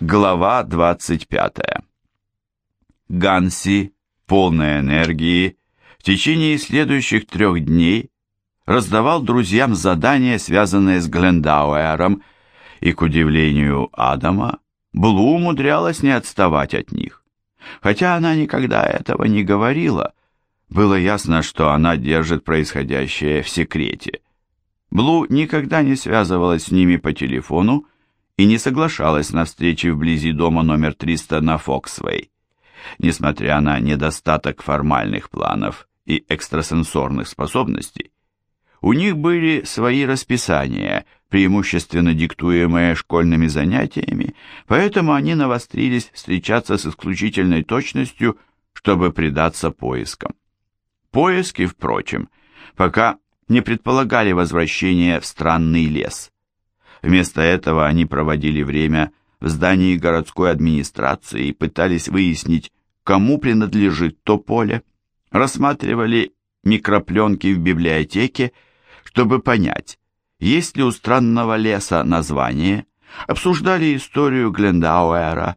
Глава 25. Ганси, полной энергии, в течение следующих трех дней раздавал друзьям задания, связанные с Глендауэром, и, к удивлению Адама, Блу умудрялась не отставать от них. Хотя она никогда этого не говорила, было ясно, что она держит происходящее в секрете. Блу никогда не связывалась с ними по телефону и не соглашалась на встречи вблизи дома номер 300 на Фоксвей. Несмотря на недостаток формальных планов и экстрасенсорных способностей, у них были свои расписания, преимущественно диктуемые школьными занятиями, поэтому они навострились встречаться с исключительной точностью, чтобы предаться поискам. Поиски, впрочем, пока не предполагали возвращения в странный лес. Вместо этого они проводили время в здании городской администрации и пытались выяснить, кому принадлежит то поле, рассматривали микропленки в библиотеке, чтобы понять, есть ли у странного леса название, обсуждали историю Глендауэра,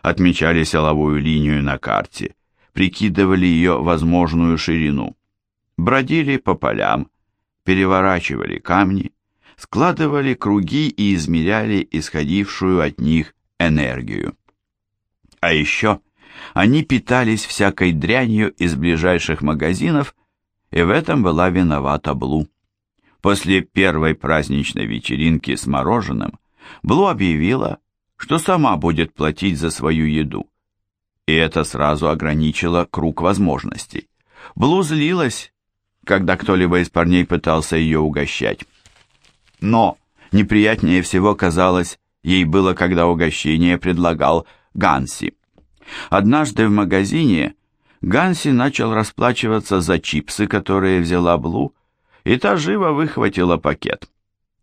отмечали силовую линию на карте, прикидывали ее возможную ширину, бродили по полям, переворачивали камни, складывали круги и измеряли исходившую от них энергию. А еще они питались всякой дрянью из ближайших магазинов, и в этом была виновата Блу. После первой праздничной вечеринки с мороженым Блу объявила, что сама будет платить за свою еду. И это сразу ограничило круг возможностей. Блу злилась, когда кто-либо из парней пытался ее угощать. Но неприятнее всего казалось ей было, когда угощение предлагал Ганси. Однажды в магазине Ганси начал расплачиваться за чипсы, которые взяла Блу, и та живо выхватила пакет.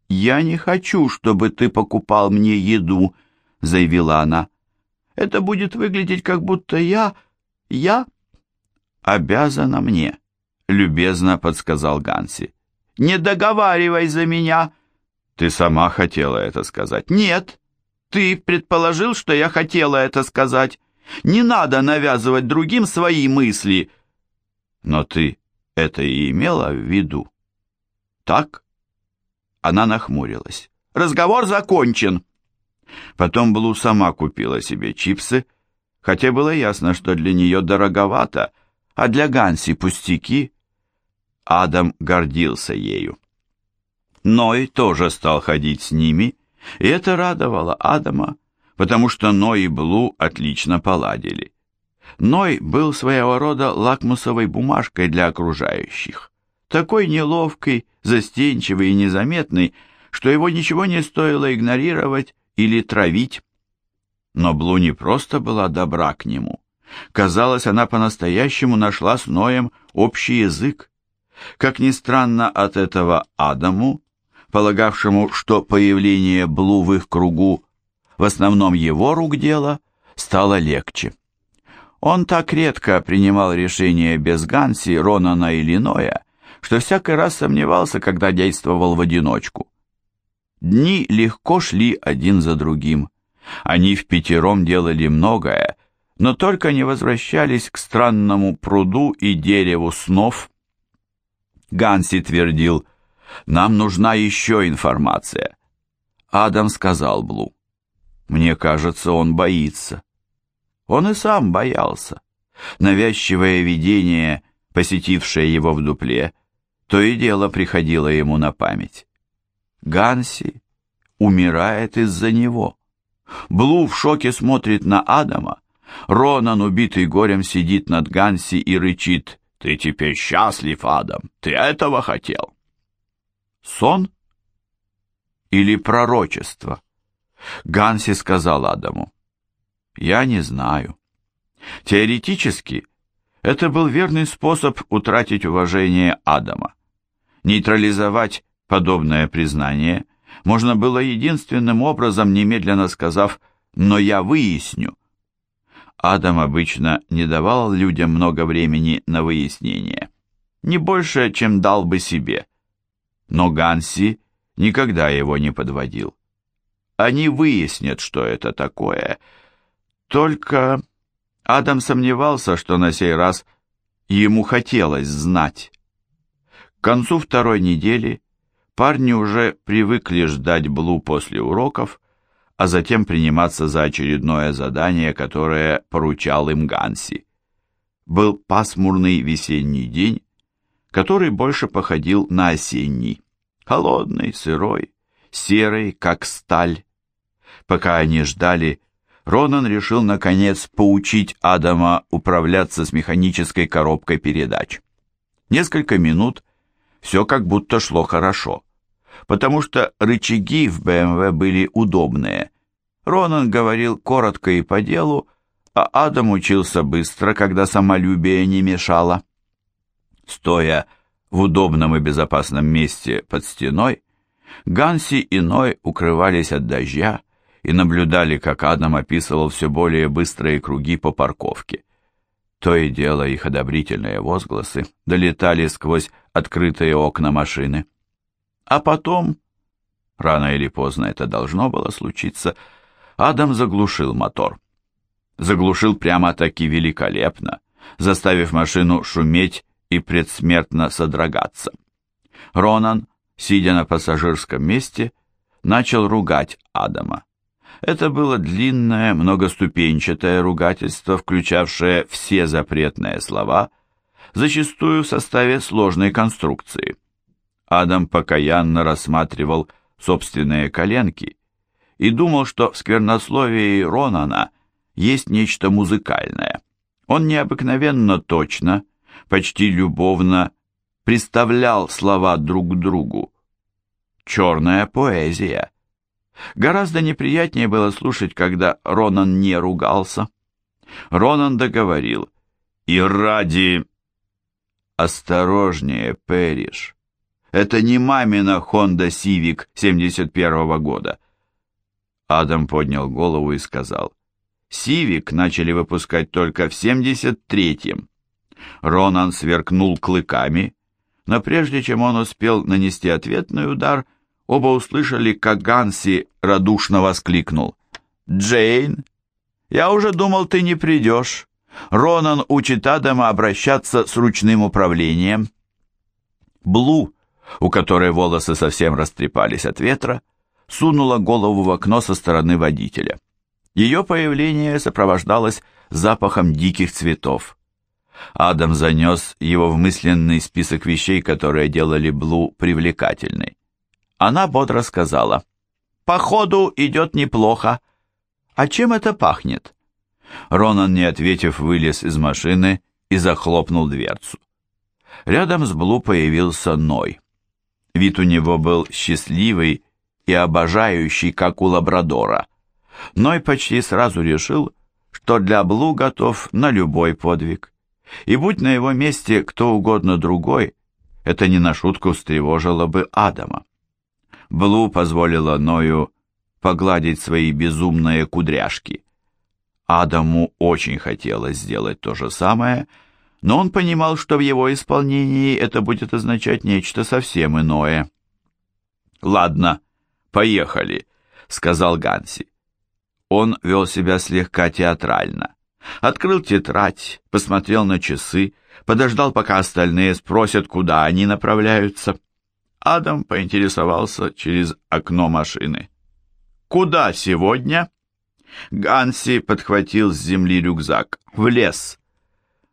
«Я не хочу, чтобы ты покупал мне еду», — заявила она. «Это будет выглядеть, как будто я... я...» «Обязана мне», — любезно подсказал Ганси. «Не договаривай за меня», ты сама хотела это сказать. Нет, ты предположил, что я хотела это сказать. Не надо навязывать другим свои мысли. Но ты это и имела в виду. Так? Она нахмурилась. Разговор закончен. Потом Блу сама купила себе чипсы, хотя было ясно, что для нее дороговато, а для Ганси пустяки. Адам гордился ею. Ной тоже стал ходить с ними, и это радовало Адама, потому что Ной и Блу отлично поладили. Ной был своего рода лакмусовой бумажкой для окружающих, такой неловкий, застенчивый и незаметный, что его ничего не стоило игнорировать или травить. Но Блу не просто была добра к нему. Казалось, она по-настоящему нашла с Ноем общий язык. Как ни странно от этого Адаму, полагавшему, что появление Блу в их кругу в основном его рук дело, стало легче. Он так редко принимал решения без Ганси, Ронана или Ноя, что всякий раз сомневался, когда действовал в одиночку. Дни легко шли один за другим. Они в пятером делали многое, но только не возвращались к странному пруду и дереву снов. Ганси твердил, нам нужна еще информация. Адам сказал Блу. Мне кажется, он боится. Он и сам боялся. Навязчивое видение, посетившее его в дупле, то и дело приходило ему на память. Ганси умирает из-за него. Блу в шоке смотрит на Адама. Ронан, убитый горем, сидит над Ганси и рычит. «Ты теперь счастлив, Адам! Ты этого хотел!» Сон или пророчество? Ганси сказал Адаму. Я не знаю. Теоретически, это был верный способ утратить уважение Адама. Нейтрализовать подобное признание можно было единственным образом, немедленно сказав «но я выясню». Адам обычно не давал людям много времени на выяснение. Не больше, чем дал бы себе но Ганси никогда его не подводил. Они выяснят, что это такое. Только Адам сомневался, что на сей раз ему хотелось знать. К концу второй недели парни уже привыкли ждать Блу после уроков, а затем приниматься за очередное задание, которое поручал им Ганси. Был пасмурный весенний день, который больше походил на осенний. Холодный, сырой, серый, как сталь. Пока они ждали, Ронан решил наконец поучить Адама управляться с механической коробкой передач. Несколько минут все как будто шло хорошо, потому что рычаги в БМВ были удобные. Ронан говорил коротко и по делу, а Адам учился быстро, когда самолюбие не мешало. Стоя в удобном и безопасном месте под стеной, Ганси и Ной укрывались от дождя и наблюдали, как Адам описывал все более быстрые круги по парковке. То и дело их одобрительные возгласы долетали сквозь открытые окна машины. А потом, рано или поздно это должно было случиться, Адам заглушил мотор. Заглушил прямо-таки великолепно, заставив машину шуметь и предсмертно содрогаться. Ронан, сидя на пассажирском месте, начал ругать Адама. Это было длинное, многоступенчатое ругательство, включавшее все запретные слова, зачастую в составе сложной конструкции. Адам покаянно рассматривал собственные коленки и думал, что в сквернословии Ронана есть нечто музыкальное. Он необыкновенно точно, почти любовно представлял слова друг к другу. Черная поэзия. Гораздо неприятнее было слушать, когда Ронан не ругался. Ронан договорил. «И ради...» «Осторожнее, Пэриш. Это не мамина Honda Civic 71-го года». Адам поднял голову и сказал. «Сивик начали выпускать только в 73-м. Ронан сверкнул клыками, но прежде чем он успел нанести ответный удар, оба услышали, как Ганси радушно воскликнул. «Джейн, я уже думал, ты не придешь. Ронан учит Адама обращаться с ручным управлением». Блу, у которой волосы совсем растрепались от ветра, сунула голову в окно со стороны водителя. Ее появление сопровождалось запахом диких цветов. Адам занес его в мысленный список вещей, которые делали Блу привлекательной. Она бодро сказала, «Походу идет неплохо. А чем это пахнет?» Ронан, не ответив, вылез из машины и захлопнул дверцу. Рядом с Блу появился Ной. Вид у него был счастливый и обожающий, как у лабрадора. Ной почти сразу решил, что для Блу готов на любой подвиг. И будь на его месте кто угодно другой, это не на шутку встревожило бы Адама. Блу позволила Ною погладить свои безумные кудряшки. Адаму очень хотелось сделать то же самое, но он понимал, что в его исполнении это будет означать нечто совсем иное. «Ладно, поехали», — сказал Ганси. Он вел себя слегка театрально. Открыл тетрадь, посмотрел на часы, подождал, пока остальные спросят, куда они направляются. Адам поинтересовался через окно машины. «Куда сегодня?» Ганси подхватил с земли рюкзак. «В лес».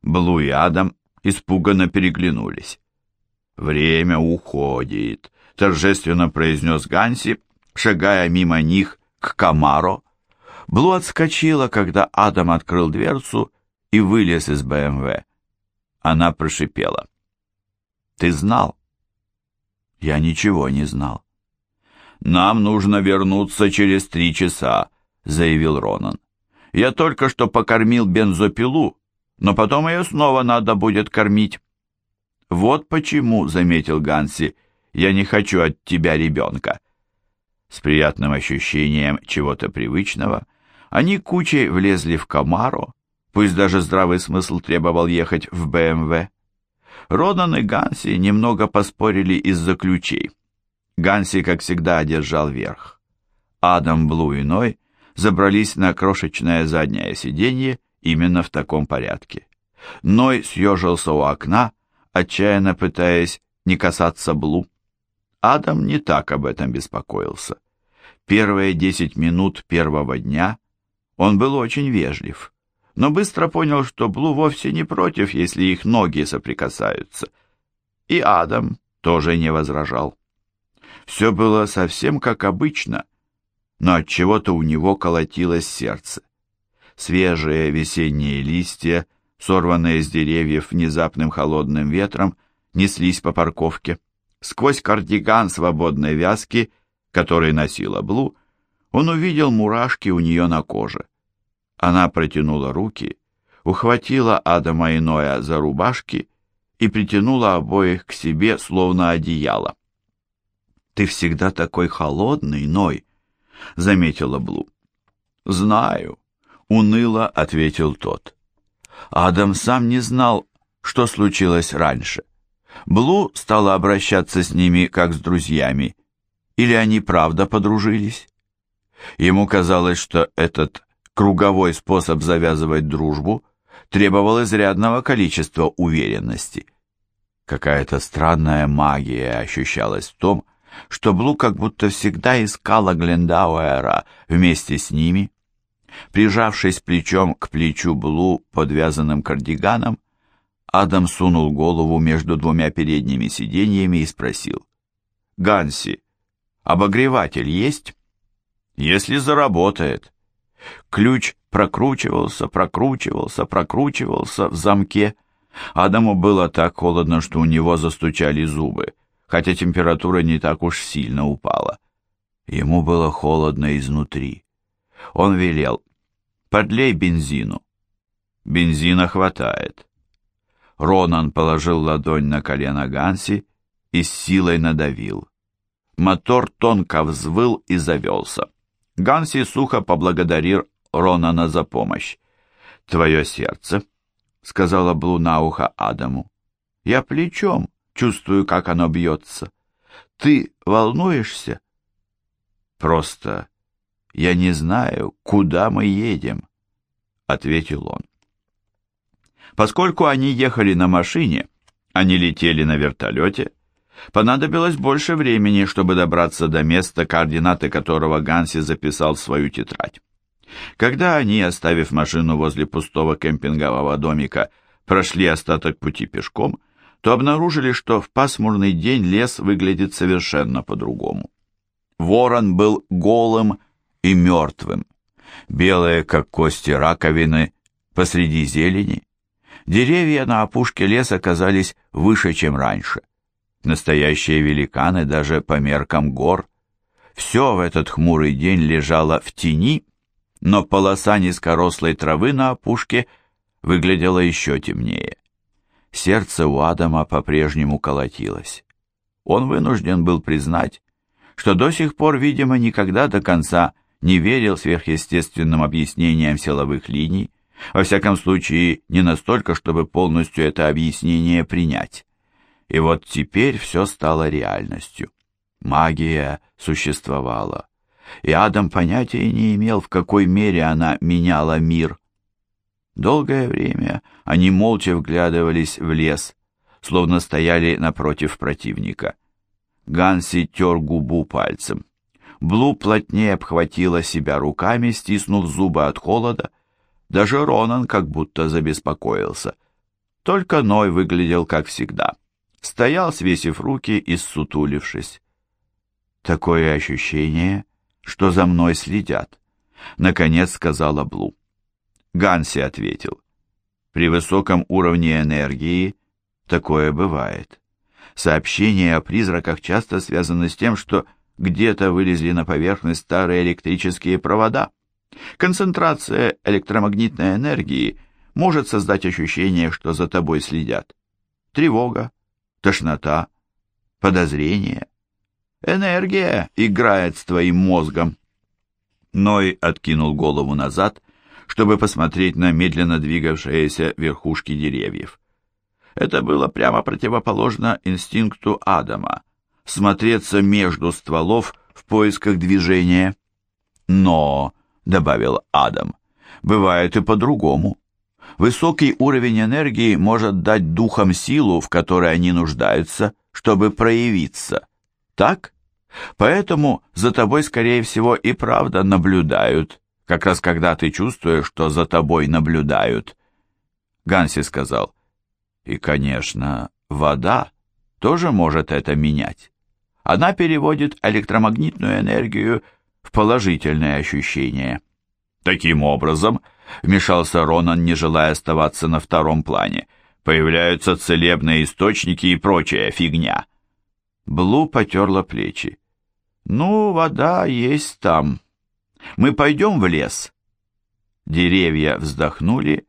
Блу и Адам испуганно переглянулись. «Время уходит», — торжественно произнес Ганси, шагая мимо них к Камаро, Блу отскочила, когда Адам открыл дверцу и вылез из БМВ. Она прошипела. «Ты знал?» «Я ничего не знал». «Нам нужно вернуться через три часа», — заявил Ронан. «Я только что покормил бензопилу, но потом ее снова надо будет кормить». «Вот почему», — заметил Ганси, — «я не хочу от тебя ребенка». С приятным ощущением чего-то привычного они кучей влезли в Камаро, пусть даже здравый смысл требовал ехать в БМВ. Родан и Ганси немного поспорили из-за ключей. Ганси, как всегда, одержал верх. Адам, Блу и Ной забрались на крошечное заднее сиденье именно в таком порядке. Ной съежился у окна, отчаянно пытаясь не касаться Блу. Адам не так об этом беспокоился. Первые десять минут первого дня он был очень вежлив, но быстро понял, что Блу вовсе не против, если их ноги соприкасаются. И Адам тоже не возражал. Все было совсем как обычно, но от чего-то у него колотилось сердце. Свежие весенние листья, сорванные с деревьев внезапным холодным ветром, неслись по парковке. Сквозь кардиган свободной вязки, который носила Блу, он увидел мурашки у нее на коже. Она протянула руки, ухватила Адама и Ноя за рубашки и притянула обоих к себе, словно одеяло. «Ты всегда такой холодный, Ной», — заметила Блу. «Знаю», — уныло ответил тот. Адам сам не знал, что случилось раньше. Блу стала обращаться с ними как с друзьями, или они правда подружились? Ему казалось, что этот круговой способ завязывать дружбу требовал изрядного количества уверенности. Какая-то странная магия ощущалась в том, что Блу как будто всегда искала Глендауэра вместе с ними. Прижавшись плечом к плечу Блу подвязанным кардиганом, Адам сунул голову между двумя передними сиденьями и спросил. «Ганси, обогреватель есть?» «Если заработает». Ключ прокручивался, прокручивался, прокручивался в замке. Адаму было так холодно, что у него застучали зубы хотя температура не так уж сильно упала. Ему было холодно изнутри. Он велел, подлей бензину. Бензина хватает. Ронан положил ладонь на колено Ганси и с силой надавил. Мотор тонко взвыл и завелся. Ганси сухо поблагодарил Ронана за помощь. «Твое сердце», — сказала Блу на ухо Адаму. «Я плечом», чувствую, как оно бьется. Ты волнуешься? Просто я не знаю, куда мы едем, ответил он. Поскольку они ехали на машине, они летели на вертолете, понадобилось больше времени, чтобы добраться до места, координаты которого Ганси записал в свою тетрадь. Когда они, оставив машину возле пустого кемпингового домика, прошли остаток пути пешком, то обнаружили, что в пасмурный день лес выглядит совершенно по-другому. Ворон был голым и мертвым, белые, как кости раковины, посреди зелени. Деревья на опушке леса казались выше, чем раньше. Настоящие великаны даже по меркам гор. Все в этот хмурый день лежало в тени, но полоса низкорослой травы на опушке выглядела еще темнее. Сердце у Адама по-прежнему колотилось. Он вынужден был признать, что до сих пор, видимо, никогда до конца не верил сверхъестественным объяснениям силовых линий, во всяком случае не настолько, чтобы полностью это объяснение принять. И вот теперь все стало реальностью. Магия существовала, и Адам понятия не имел, в какой мере она меняла мир. Долгое время они молча вглядывались в лес, словно стояли напротив противника. Ганси тер губу пальцем. Блу плотнее обхватила себя руками, стиснув зубы от холода. Даже Ронан как будто забеспокоился. Только Ной выглядел как всегда. Стоял, свесив руки и ссутулившись. Такое ощущение, что за мной следят, — наконец сказала Блу. Ганси ответил. При высоком уровне энергии такое бывает. Сообщения о призраках часто связаны с тем, что где-то вылезли на поверхность старые электрические провода. Концентрация электромагнитной энергии может создать ощущение, что за тобой следят. Тревога, тошнота, подозрение. Энергия играет с твоим мозгом. Ной откинул голову назад чтобы посмотреть на медленно двигавшиеся верхушки деревьев. Это было прямо противоположно инстинкту Адама — смотреться между стволов в поисках движения. Но, добавил Адам, бывает и по-другому. Высокий уровень энергии может дать духам силу, в которой они нуждаются, чтобы проявиться. Так? Поэтому за тобой, скорее всего, и правда наблюдают, как раз когда ты чувствуешь, что за тобой наблюдают. Ганси сказал, и, конечно, вода тоже может это менять. Она переводит электромагнитную энергию в положительные ощущения. Таким образом, вмешался Ронан, не желая оставаться на втором плане, появляются целебные источники и прочая фигня. Блу потерла плечи. «Ну, вода есть там. Мы пойдем в лес?» Деревья вздохнули,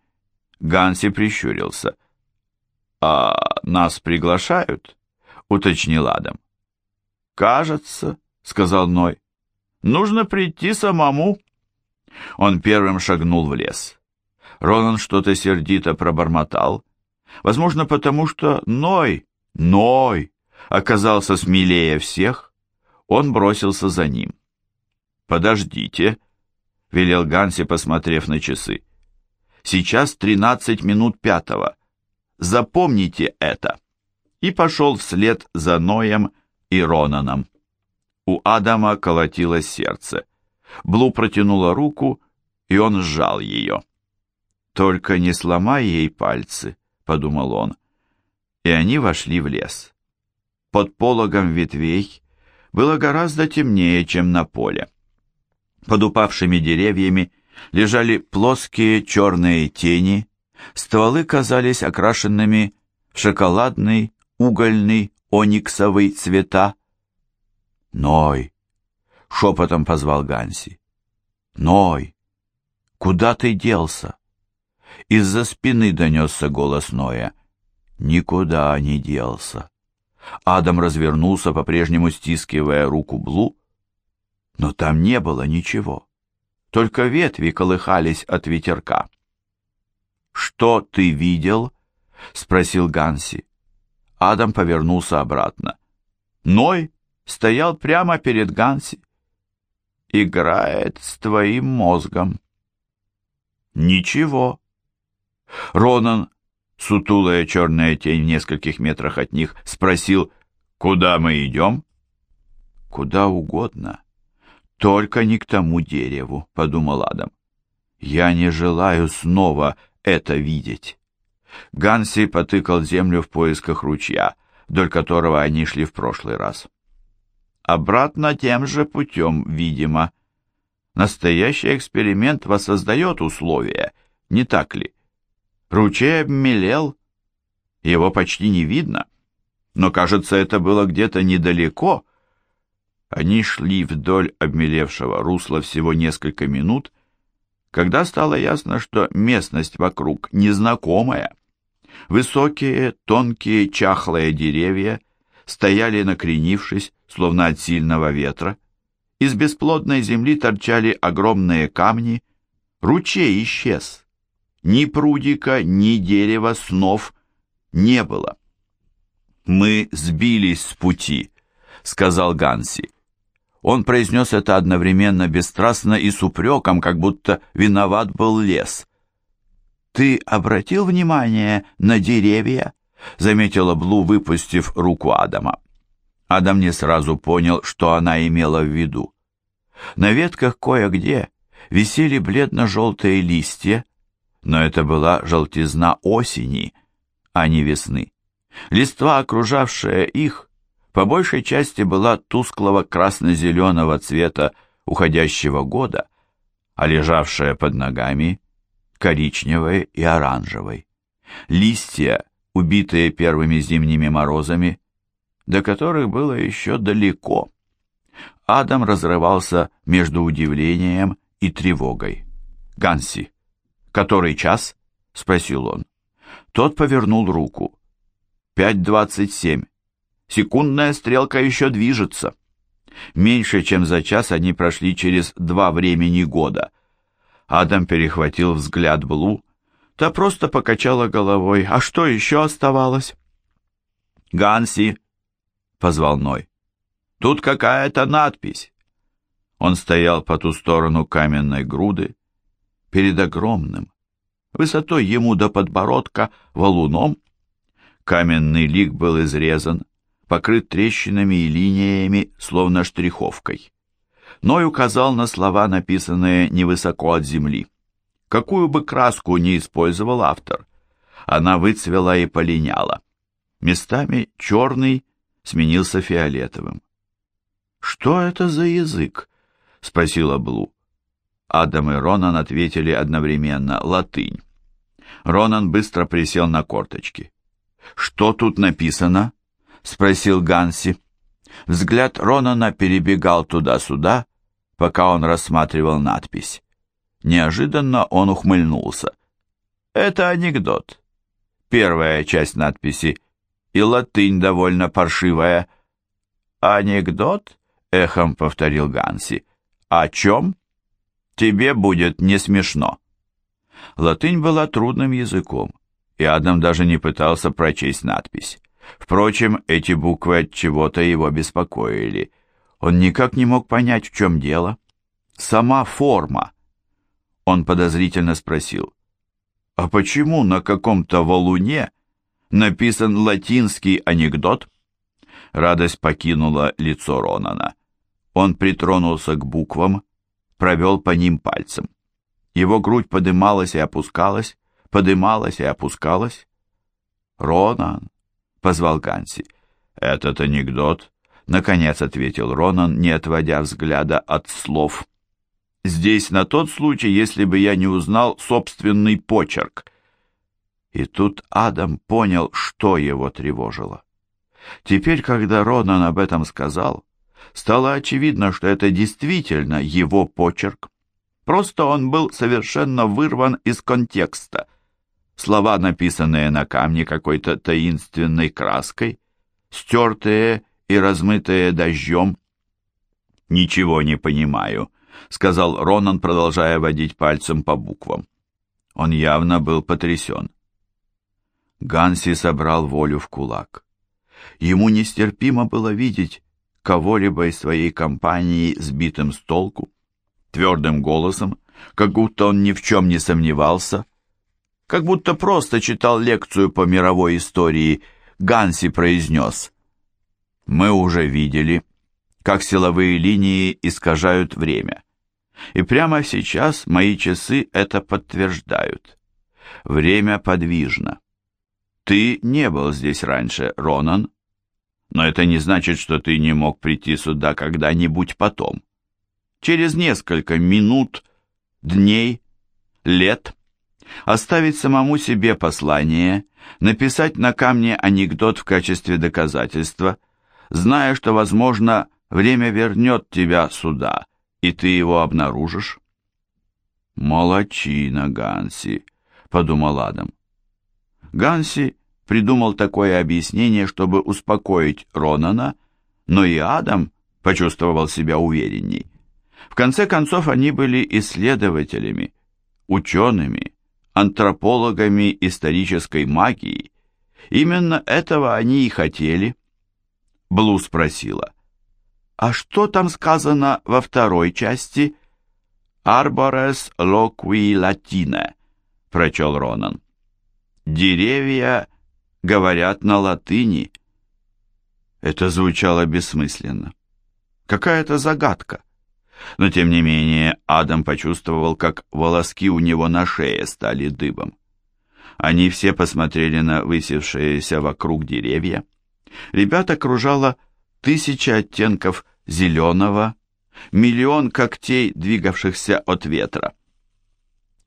Ганси прищурился. «А нас приглашают?» — уточнил Адам. «Кажется», — сказал Ной. «Нужно прийти самому». Он первым шагнул в лес. Ронан что-то сердито пробормотал. Возможно, потому что Ной, Ной, оказался смелее всех. Он бросился за ним. «Подождите», — велел Ганси, посмотрев на часы. Сейчас 13 минут пятого. Запомните это. И пошел вслед за Ноем и Ронаном. У Адама колотилось сердце. Блу протянула руку, и он сжал ее. «Только не сломай ей пальцы», — подумал он. И они вошли в лес. Под пологом ветвей было гораздо темнее, чем на поле. Под упавшими деревьями лежали плоские черные тени, стволы казались окрашенными в шоколадный, угольный, ониксовый цвета. «Ной!» — шепотом позвал Ганси. «Ной! Куда ты делся?» Из-за спины донесся голос Ноя. «Никуда не делся». Адам развернулся, по-прежнему стискивая руку Блу, но там не было ничего только ветви колыхались от ветерка. «Что ты видел?» — спросил Ганси. Адам повернулся обратно. Ной стоял прямо перед Ганси. «Играет с твоим мозгом». «Ничего». Ронан, сутулая черная тень в нескольких метрах от них, спросил, «Куда мы идем?» «Куда угодно», «Только не к тому дереву», — подумал Адам. «Я не желаю снова это видеть». Ганси потыкал землю в поисках ручья, вдоль которого они шли в прошлый раз. Обратно тем же путем, видимо. Настоящий эксперимент воссоздает условия, не так ли? Ручей обмелел, его почти не видно, но, кажется, это было где-то недалеко, они шли вдоль обмелевшего русла всего несколько минут, когда стало ясно, что местность вокруг незнакомая. Высокие, тонкие, чахлые деревья стояли накренившись, словно от сильного ветра. Из бесплодной земли торчали огромные камни. Ручей исчез. Ни прудика, ни дерева, снов не было. «Мы сбились с пути», — сказал Ганси. Он произнес это одновременно бесстрастно и с упреком, как будто виноват был лес. «Ты обратил внимание на деревья?» — заметила Блу, выпустив руку Адама. Адам не сразу понял, что она имела в виду. На ветках кое-где висели бледно-желтые листья, но это была желтизна осени, а не весны. Листва, окружавшая их, по большей части была тусклого красно-зеленого цвета уходящего года, а лежавшая под ногами коричневой и оранжевой. Листья, убитые первыми зимними морозами, до которых было еще далеко. Адам разрывался между удивлением и тревогой. «Ганси, который час?» — спросил он. Тот повернул руку. «Пять двадцать семь. Секундная стрелка еще движется. Меньше чем за час они прошли через два времени года. Адам перехватил взгляд Блу. Та просто покачала головой. А что еще оставалось? «Ганси!» — позвал Ной. «Тут какая-то надпись». Он стоял по ту сторону каменной груды, перед огромным, высотой ему до подбородка, валуном. Каменный лик был изрезан, покрыт трещинами и линиями, словно штриховкой. Ной указал на слова, написанные невысоко от земли. Какую бы краску ни использовал автор, она выцвела и полиняла. Местами черный сменился фиолетовым. «Что это за язык?» — спросила Блу. Адам и Ронан ответили одновременно «латынь». Ронан быстро присел на корточки. «Что тут написано?» — спросил Ганси. Взгляд Ронана перебегал туда-сюда, пока он рассматривал надпись. Неожиданно он ухмыльнулся. «Это анекдот. Первая часть надписи. И латынь довольно паршивая». «Анекдот?» — эхом повторил Ганси. «О чем?» «Тебе будет не смешно». Латынь была трудным языком, и Адам даже не пытался прочесть надпись. Впрочем, эти буквы от чего-то его беспокоили. Он никак не мог понять, в чем дело. Сама форма. Он подозрительно спросил, «А почему на каком-то валуне написан латинский анекдот?» Радость покинула лицо Ронана. Он притронулся к буквам, провел по ним пальцем. Его грудь подымалась и опускалась, подымалась и опускалась. «Ронан!» — позвал Ганси. «Этот анекдот», — наконец ответил Ронан, не отводя взгляда от слов. «Здесь на тот случай, если бы я не узнал собственный почерк». И тут Адам понял, что его тревожило. Теперь, когда Ронан об этом сказал, стало очевидно, что это действительно его почерк. Просто он был совершенно вырван из контекста. Слова, написанные на камне какой-то таинственной краской, стертые и размытые дождем. «Ничего не понимаю», — сказал Ронан, продолжая водить пальцем по буквам. Он явно был потрясен. Ганси собрал волю в кулак. Ему нестерпимо было видеть кого-либо из своей компании сбитым с толку. Твердым голосом, как будто он ни в чем не сомневался, как будто просто читал лекцию по мировой истории, Ганси произнес «Мы уже видели, как силовые линии искажают время. И прямо сейчас мои часы это подтверждают. Время подвижно. Ты не был здесь раньше, Ронан, но это не значит, что ты не мог прийти сюда когда-нибудь потом. Через несколько минут, дней, лет оставить самому себе послание, написать на камне анекдот в качестве доказательства, зная, что, возможно, время вернет тебя сюда, и ты его обнаружишь. «Молодчина, Ганси», — подумал Адам. Ганси придумал такое объяснение, чтобы успокоить Ронана, но и Адам почувствовал себя уверенней. В конце концов, они были исследователями, учеными, антропологами исторической магии. Именно этого они и хотели. Блу спросила, «А что там сказано во второй части?» «Арборес локви латине», — прочел Ронан. «Деревья говорят на латыни. Это звучало бессмысленно. Какая-то загадка. Но тем не менее Адам почувствовал, как волоски у него на шее стали дыбом. Они все посмотрели на высевшиеся вокруг деревья. Ребят окружало тысяча оттенков зеленого, миллион когтей, двигавшихся от ветра.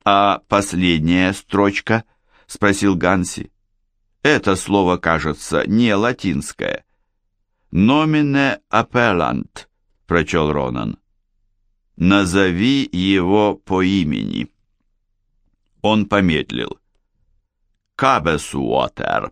«А последняя строчка?» — спросил Ганси. Это слово, кажется, не латинское. «Номине апеллант», — прочел Ронан. «Назови его по имени». Он помедлил. «Кабесуотер»,